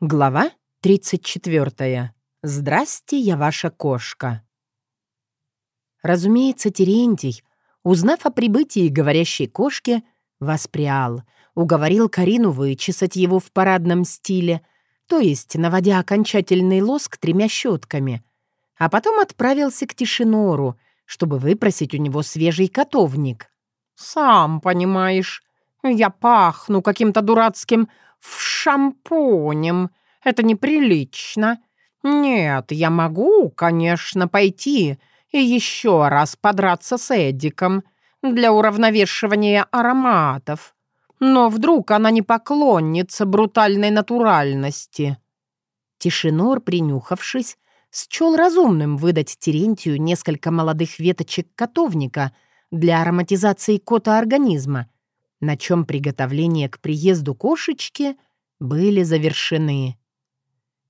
Глава 34. Здрасте, я ваша кошка. Разумеется, Терентий, узнав о прибытии говорящей кошки, воспрял, уговорил Карину вычесать его в парадном стиле, то есть наводя окончательный лоск тремя щетками, а потом отправился к Тишинору, чтобы выпросить у него свежий котовник. «Сам понимаешь, я пахну каким-то дурацким в шампунем. Это неприлично. Нет, я могу, конечно, пойти и еще раз подраться с Эдиком для уравновешивания ароматов. Но вдруг она не поклонница брутальной натуральности. Тишинор, принюхавшись, счел разумным выдать Терентию несколько молодых веточек котовника для ароматизации кота организма — на чем приготовления к приезду кошечки были завершены.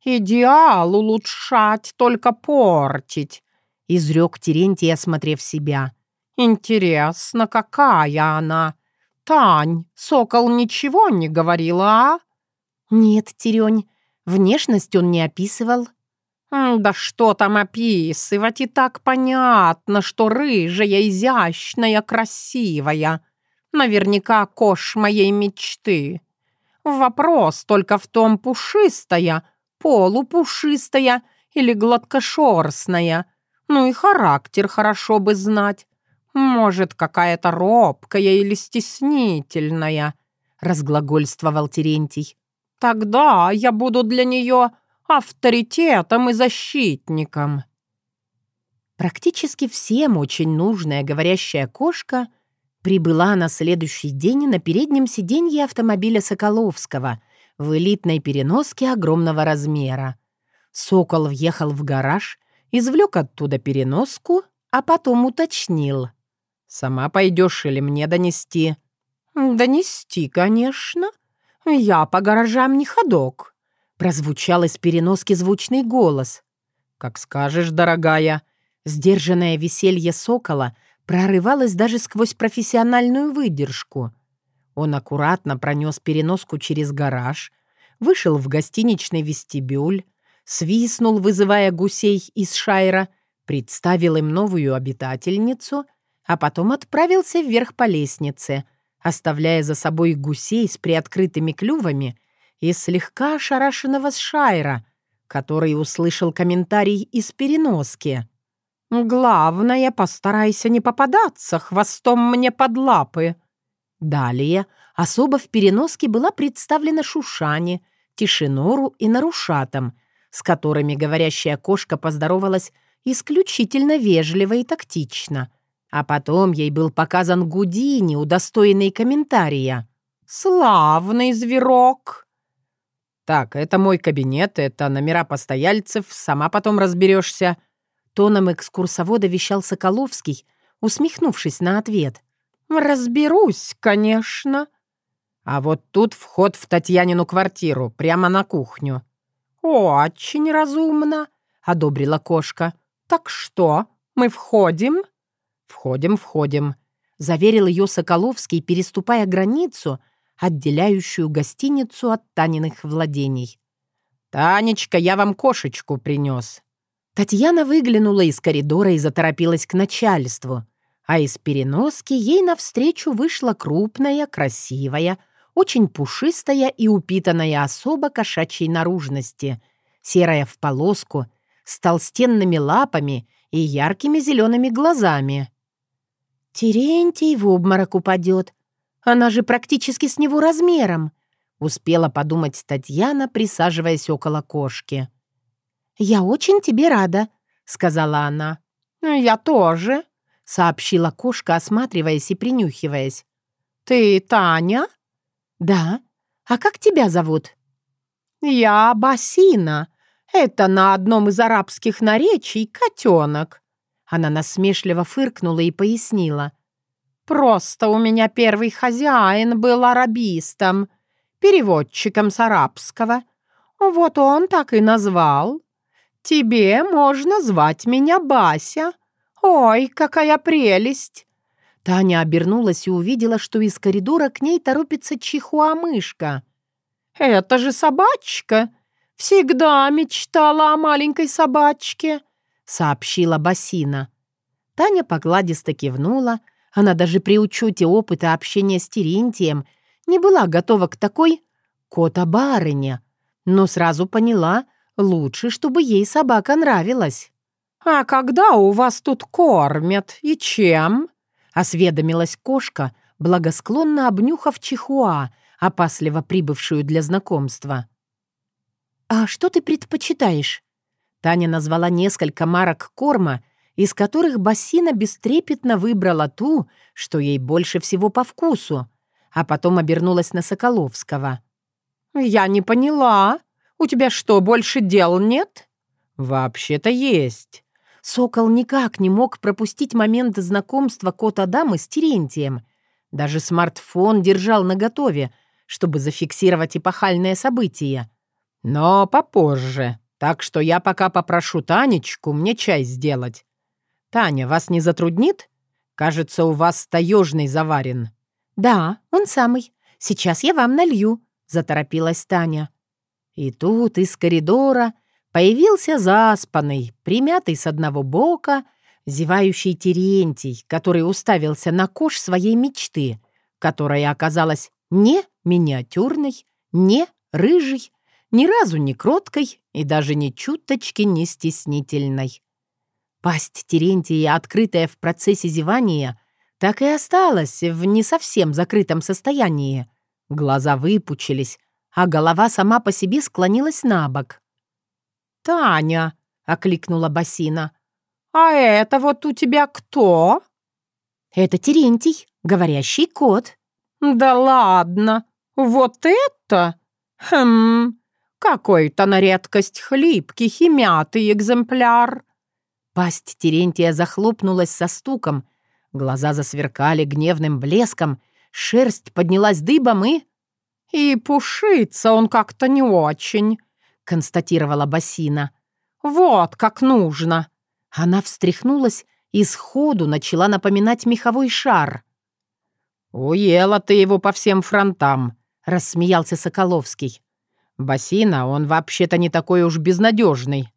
«Идеал улучшать, только портить», — изрек Терентий, осмотрев себя. «Интересно, какая она? Тань, сокол ничего не говорила, а?» «Нет, Терень, внешность он не описывал». «Да что там описывать, и так понятно, что рыжая, изящная, красивая. Наверняка кош моей мечты. Вопрос только в том, пушистая, полупушистая или гладкошерстная. Ну и характер хорошо бы знать. Может, какая-то робкая или стеснительная, — разглагольствовал Терентий. Тогда я буду для нее авторитетом и защитником. Практически всем очень нужная говорящая кошка прибыла на следующий день на переднем сиденье автомобиля Соколовского в элитной переноске огромного размера. Сокол въехал в гараж, извлек оттуда переноску, а потом уточнил. «Сама пойдешь или мне донести?» «Донести, конечно. Я по гаражам не ходок», — прозвучал из переноски звучный голос. «Как скажешь, дорогая». Сдержанное веселье сокола прорывалась даже сквозь профессиональную выдержку. Он аккуратно пронес переноску через гараж, вышел в гостиничный вестибюль, свистнул, вызывая гусей из Шайра, представил им новую обитательницу, а потом отправился вверх по лестнице, оставляя за собой гусей с приоткрытыми клювами и слегка ошарашенного Шайра, который услышал комментарий из переноски. «Главное, постарайся не попадаться хвостом мне под лапы». Далее особо в переноске была представлена Шушане, Тишинору и Нарушатам, с которыми говорящая кошка поздоровалась исключительно вежливо и тактично. А потом ей был показан Гудини, удостоенный комментария. «Славный зверок!» «Так, это мой кабинет, это номера постояльцев, сама потом разберешься», Тоном экскурсовода вещал Соколовский, усмехнувшись на ответ. «Разберусь, конечно». А вот тут вход в Татьянину квартиру, прямо на кухню. «Очень разумно», — одобрила кошка. «Так что, мы входим?» «Входим, входим», — заверил ее Соколовский, переступая границу, отделяющую гостиницу от Таниных владений. «Танечка, я вам кошечку принес». Татьяна выглянула из коридора и заторопилась к начальству, а из переноски ей навстречу вышла крупная, красивая, очень пушистая и упитанная особа кошачьей наружности, серая в полоску, с толстенными лапами и яркими зелеными глазами. «Терентий в обморок упадет. Она же практически с него размером», — успела подумать Татьяна, присаживаясь около кошки. «Я очень тебе рада», — сказала она. «Я тоже», — сообщила кошка, осматриваясь и принюхиваясь. «Ты Таня?» «Да. А как тебя зовут?» «Я Басина. Это на одном из арабских наречий котенок». Она насмешливо фыркнула и пояснила. «Просто у меня первый хозяин был арабистом, переводчиком с арабского. Вот он так и назвал. «Тебе можно звать меня Бася. Ой, какая прелесть!» Таня обернулась и увидела, что из коридора к ней торопится чихуа-мышка. «Это же собачка!» всегда мечтала о маленькой собачке», — сообщила Басина. Таня погладисто кивнула. Она даже при учете опыта общения с Терентием не была готова к такой кота-барыне, но сразу поняла, лучше, чтобы ей собака нравилась. «А когда у вас тут кормят и чем?» — осведомилась кошка, благосклонно обнюхав чихуа, опасливо прибывшую для знакомства. «А что ты предпочитаешь?» Таня назвала несколько марок корма, из которых Бассина бестрепетно выбрала ту, что ей больше всего по вкусу, а потом обернулась на Соколовского. «Я не поняла. У тебя что, больше дел нет?» «Вообще-то есть». Сокол никак не мог пропустить момент знакомства кота-дамы с Терентием. Даже смартфон держал наготове, чтобы зафиксировать эпохальное событие. «Но попозже, так что я пока попрошу Танечку мне чай сделать. Таня, вас не затруднит? Кажется, у вас таежный заварен». «Да, он самый. Сейчас я вам налью», — заторопилась Таня. И тут из коридора появился заспанный, примятый с одного бока, зевающий Терентий, который уставился на кош своей мечты, которая оказалась не миниатюрной, не рыжей, ни разу не кроткой и даже ни чуточки не стеснительной. Пасть Терентия, открытая в процессе зевания, так и осталась в не совсем закрытом состоянии. Глаза выпучились, а голова сама по себе склонилась на бок. «Таня!» — окликнула Басина. «А это вот у тебя кто?» «Это Терентий, говорящий кот». «Да ладно! Вот это? Хм, какой-то на редкость хлипкий, химятый экземпляр». Пасть Терентия захлопнулась со стуком, глаза засверкали гневным блеском, шерсть поднялась дыбом и... «И пушится он как-то не очень», — констатировала Басина. «Вот как нужно». Она встряхнулась и сходу начала напоминать меховой шар. «Уела ты его по всем фронтам», — рассмеялся Соколовский. «Басина, он вообще-то не такой уж безнадежный».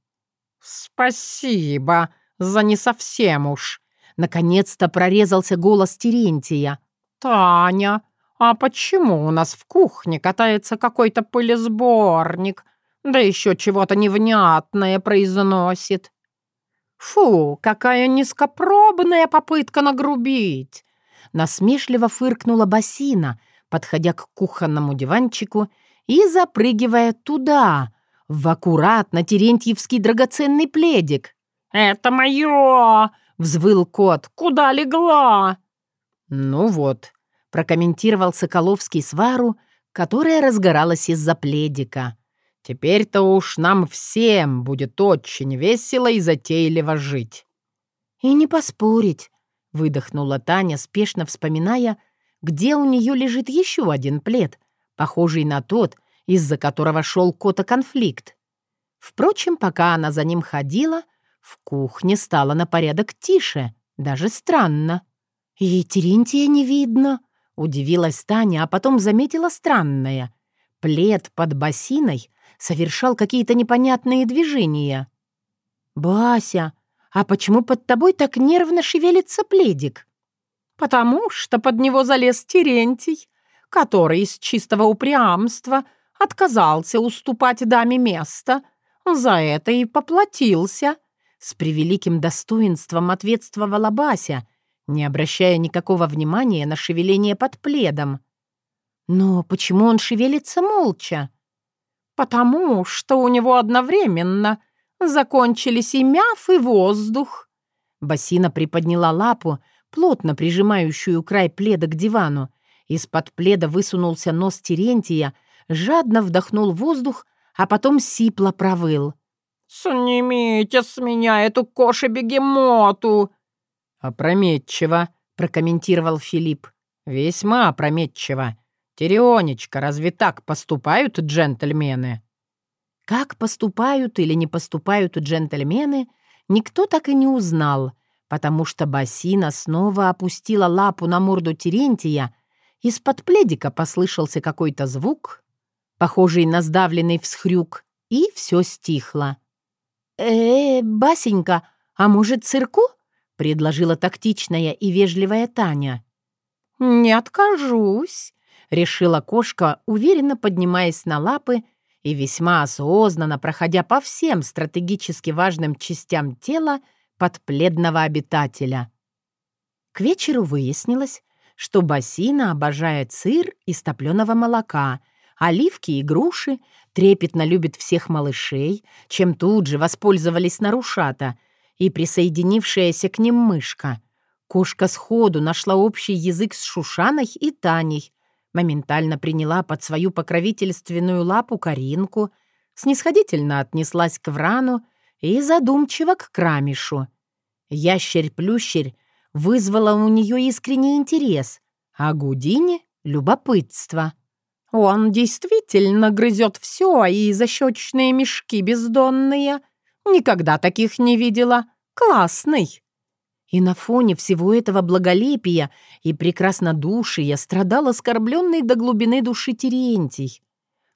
«Спасибо за не совсем уж», — наконец-то прорезался голос Терентия. «Таня, а почему у нас в кухне катается какой-то пылесборник, да еще чего-то невнятное произносит?» «Фу, какая низкопробная попытка нагрубить!» Насмешливо фыркнула Басина, подходя к кухонному диванчику и запрыгивая туда, в аккуратно терентьевский драгоценный пледик. «Это мое!» — взвыл кот. «Куда легла?» «Ну вот», — прокомментировал Соколовский свару, которая разгоралась из-за пледика. «Теперь-то уж нам всем будет очень весело и затейливо жить». «И не поспорить», — выдохнула Таня, спешно вспоминая, где у нее лежит еще один плед, похожий на тот, из-за которого шел кота-конфликт. Впрочем, пока она за ним ходила, в кухне стало на порядок тише, даже странно. «И Терентия не видно», — удивилась Таня, а потом заметила странное. Плед под басиной совершал какие-то непонятные движения. «Бася, а почему под тобой так нервно шевелится пледик?» «Потому что под него залез Терентий, который из чистого упрямства — отказался уступать даме место, за это и поплатился. С превеликим достоинством ответствовала Бася, не обращая никакого внимания на шевеление под пледом. Но почему он шевелится молча? Потому что у него одновременно закончились и мяв, и воздух. Басина приподняла лапу, плотно прижимающую край пледа к дивану. Из-под пледа высунулся нос Терентия — жадно вдохнул воздух, а потом сипло провыл. «Снимите с меня эту коше-бегемоту!» «Опрометчиво», — прокомментировал Филипп. «Весьма опрометчиво. Терионечка, разве так поступают джентльмены?» Как поступают или не поступают джентльмены, никто так и не узнал, потому что Басина снова опустила лапу на морду Терентия, из-под пледика послышался какой-то звук, похожий на сдавленный всхрюк, и все стихло. «Э, -э Басенька, а может, цирку?» — предложила тактичная и вежливая Таня. «Не откажусь», — решила кошка, уверенно поднимаясь на лапы и весьма осознанно проходя по всем стратегически важным частям тела подпледного обитателя. К вечеру выяснилось, что Басина обожает сыр из топленого молока, оливки и груши, трепетно любит всех малышей, чем тут же воспользовались нарушата и присоединившаяся к ним мышка. Кошка сходу нашла общий язык с Шушаной и Таней, моментально приняла под свою покровительственную лапу Каринку, снисходительно отнеслась к Врану и задумчиво к Крамишу. Ящерь-плющерь вызвала у нее искренний интерес, а Гудини — любопытство. «Он действительно грызет все, и защечные мешки бездонные. Никогда таких не видела. Классный!» И на фоне всего этого благолепия и прекраснодушия страдал оскорбленный до глубины души Терентий.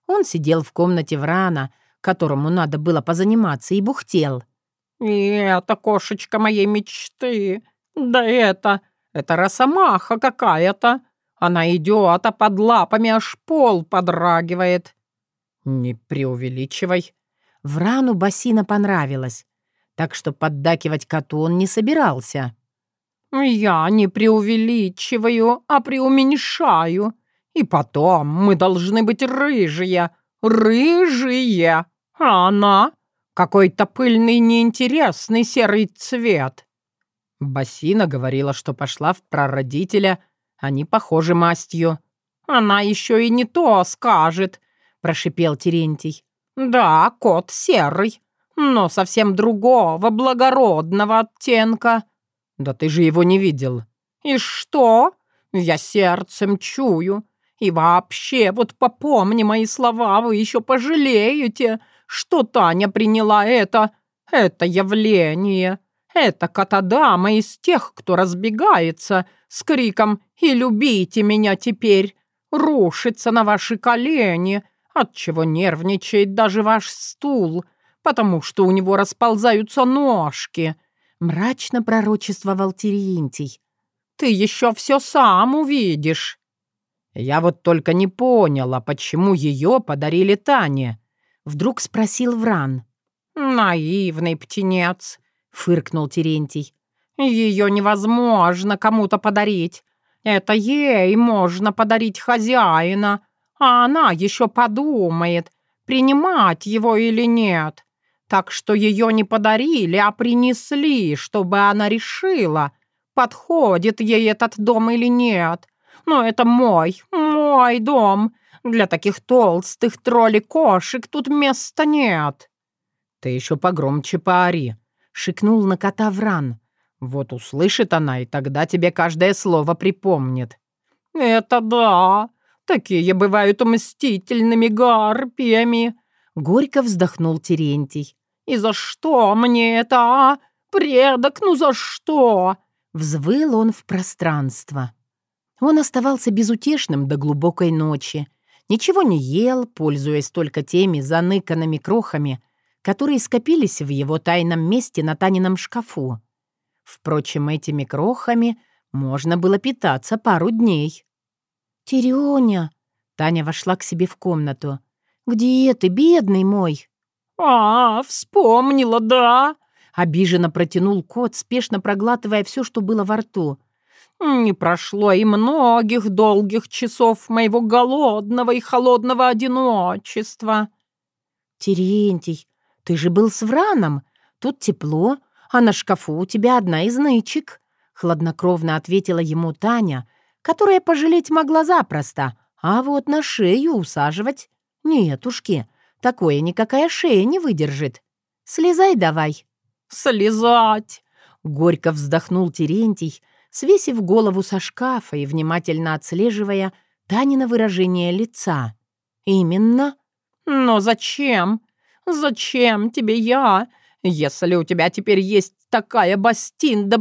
Он сидел в комнате Врана, которому надо было позаниматься, и бухтел. «И это кошечка моей мечты. Да это... это росомаха какая-то. Она идет, а под лапами аж пол подрагивает». «Не преувеличивай». Врану бассина понравилось так что поддакивать коту он не собирался. «Я не преувеличиваю, а преуменьшаю. И потом мы должны быть рыжие, рыжие, а она — какой-то пыльный неинтересный серый цвет». Басина говорила, что пошла в прародителя, они похожи мастью. «Она еще и не то скажет», — прошипел Терентий. «Да, кот серый, но совсем другого, благородного оттенка». «Да ты же его не видел». «И что? Я сердцем чую. И вообще, вот попомни мои слова, вы еще пожалеете, что Таня приняла это, это явление. Это катадама из тех, кто разбегается с криком «И любите меня теперь!» рушится на ваши колени, отчего нервничает даже ваш стул, потому что у него расползаются ножки», — мрачно пророчествовал Терентий. «Ты еще все сам увидишь». «Я вот только не поняла, почему ее подарили Тане?» — вдруг спросил Вран. «Наивный птенец», — фыркнул Терентий. «Ее невозможно кому-то подарить. Это ей можно подарить хозяина, а она еще подумает, принимать его или нет так что ее не подарили, а принесли, чтобы она решила, подходит ей этот дом или нет. Но это мой, мой дом. Для таких толстых троллей-кошек тут места нет». «Ты еще погромче поори», — шикнул на кота Вран. «Вот услышит она, и тогда тебе каждое слово припомнит». «Это да, такие бывают мстительными гарпиями», — горько вздохнул Терентий. «И за что мне это, а? Предок, ну за что?» Взвыл он в пространство. Он оставался безутешным до глубокой ночи. Ничего не ел, пользуясь только теми заныканными крохами, которые скопились в его тайном месте на Танином шкафу. Впрочем, этими крохами можно было питаться пару дней. «Терёня!» — Таня вошла к себе в комнату. «Где ты, бедный мой?» «А, вспомнила, да!» — обиженно протянул кот, спешно проглатывая все, что было во рту. «Не прошло и многих долгих часов моего голодного и холодного одиночества». «Терентий, ты же был с Враном. Тут тепло, а на шкафу у тебя одна из нычек», — хладнокровно ответила ему Таня, которая пожалеть могла запросто, а вот на шею усаживать — нетушки. Такое никакая шея не выдержит. Слезай давай». «Слезать!» — горько вздохнул Терентий, свесив голову со шкафа и внимательно отслеживая Танина выражение лица. «Именно». «Но зачем? Зачем тебе я, если у тебя теперь есть такая бастинда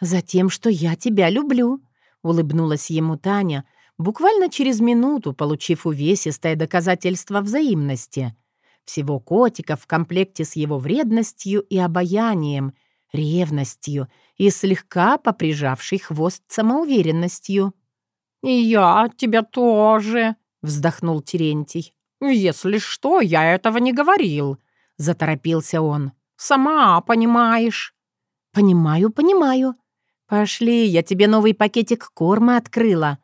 батонда?» «Затем, что я тебя люблю», — улыбнулась ему Таня, буквально через минуту получив увесистое доказательство взаимности. Всего котика в комплекте с его вредностью и обаянием, ревностью и слегка поприжавший хвост самоуверенностью. «И я тебя тоже», — вздохнул Терентий. «Если что, я этого не говорил», — заторопился он. «Сама понимаешь». «Понимаю, понимаю. Пошли, я тебе новый пакетик корма открыла».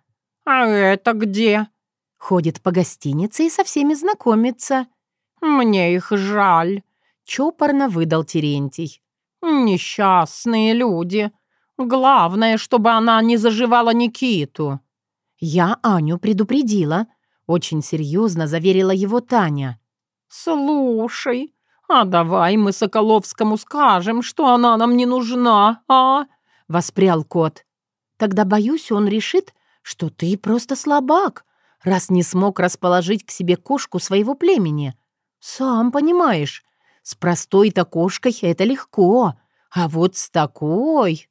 «А это где?» Ходит по гостинице и со всеми знакомится. «Мне их жаль», — чопорно выдал Терентий. «Несчастные люди. Главное, чтобы она не заживала Никиту». «Я Аню предупредила», — очень серьезно заверила его Таня. «Слушай, а давай мы Соколовскому скажем, что она нам не нужна, а?» — воспрял кот. «Тогда, боюсь, он решит, что ты просто слабак, раз не смог расположить к себе кошку своего племени. Сам понимаешь, с простой-то кошкой это легко, а вот с такой...»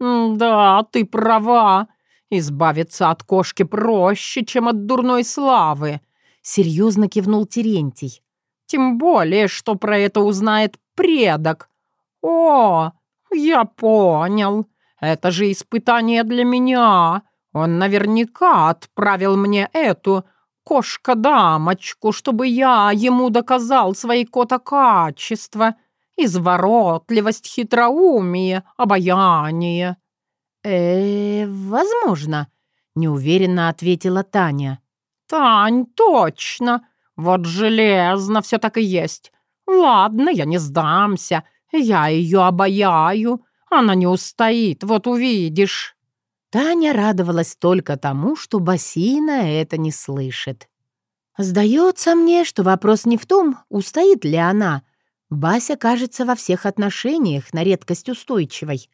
«Да, ты права. Избавиться от кошки проще, чем от дурной славы», — серьезно кивнул Терентий. «Тем более, что про это узнает предок. О, я понял. Это же испытание для меня. Он наверняка отправил мне эту кошка-дамочку, чтобы я ему доказал свои кота-качества, изворотливость, хитроумие, обаяние». «Э, возможно», — неуверенно ответила Таня. «Тань, точно! Вот железно все так и есть. Ладно, я не сдамся, я ее обаяю, она не устоит, вот увидишь». Таня радовалась только тому, что бассейна это не слышит. «Сдается мне, что вопрос не в том, устоит ли она. Бася кажется во всех отношениях на редкость устойчивой,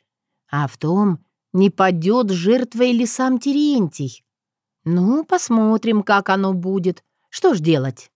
а в том, не падет жертвой ли сам Терентий. Ну, посмотрим, как оно будет. Что ж делать?»